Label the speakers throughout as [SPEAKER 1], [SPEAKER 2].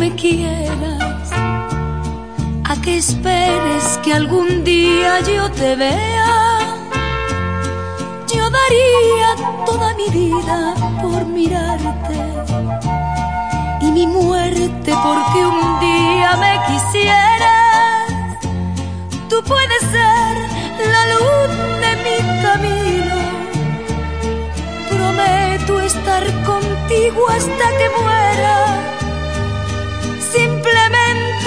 [SPEAKER 1] me quieras, a que esperes que algún día yo te vea. Yo daría toda mi vida por mirarte y mi muerte porque un día me quisieras. Tú puedes ser la luz de mi camino. Prometo estar contigo hasta que muera.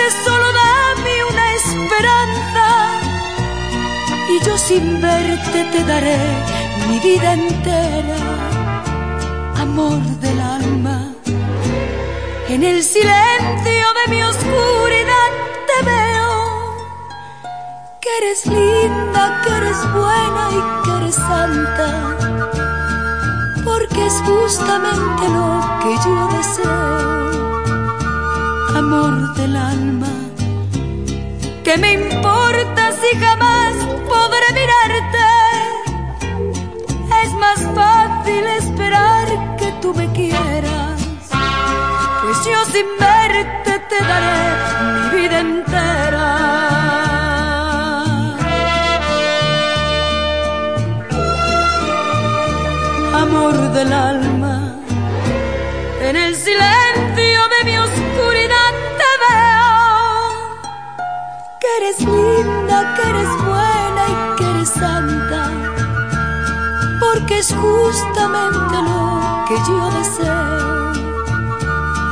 [SPEAKER 1] Simplemente solo dame una esperanza y yo sin verte te daré mi vida entera, amor del alma. En el silencio de mi oscuridad te veo, que eres linda, que eres buena y que eres santa, porque es justamente lo que yo deseo, amor del alma. ¿Qué me importa si jamás podré mirarte? Es más fácil esperar que tú me quieras, pues yo sin verte te daré mi vida entera. Amor del alma, eres linda, que eres buena y que eres santa porque es justamente lo que yo deseo,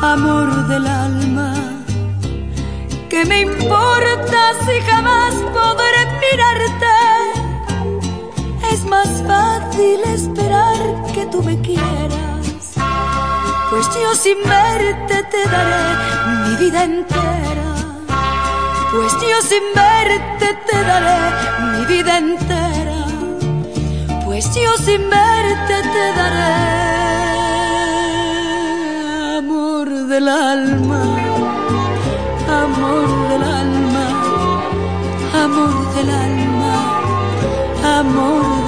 [SPEAKER 1] amor del alma. ¿Qué me importa si jamás podré mirarte? Es más fácil esperar que tú me quieras, pues yo sin verte te daré mi vida entera, pues yo sin verte te daré mi vida entera pues yo sin verte te daré amor del alma, amor del alma, amor del alma, amor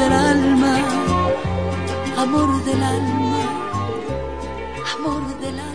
[SPEAKER 1] del alma, amor del alma.